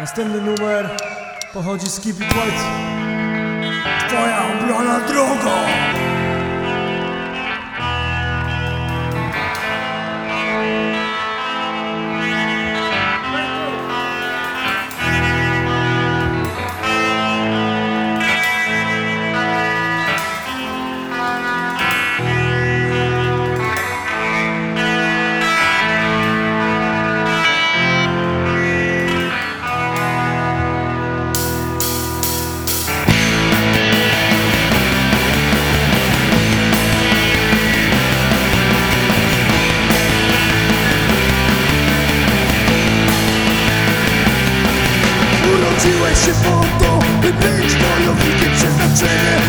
Następny numer pochodzi z Keep It White. Twoja obrona drogą! Się po to, by być wojownikiem Przeznaczenie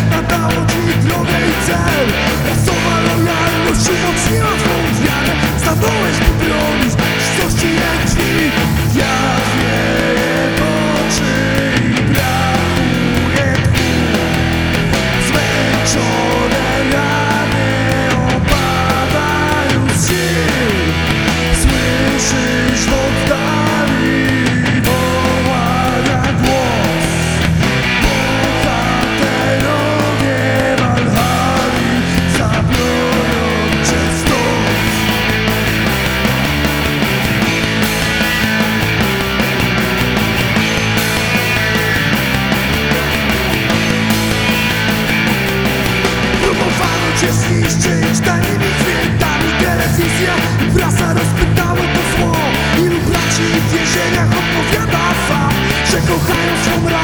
cię zniszczyć tanimi dźwiękami Telewizja i prasa rozpytały to zło. Ilu braci w więzieniach odpowiada fakt Że kochają swą rasę,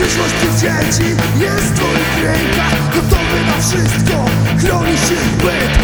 Przyszłość tych dzieci. Jest w twoich rękach Gotowy na wszystko, chronisz ich byt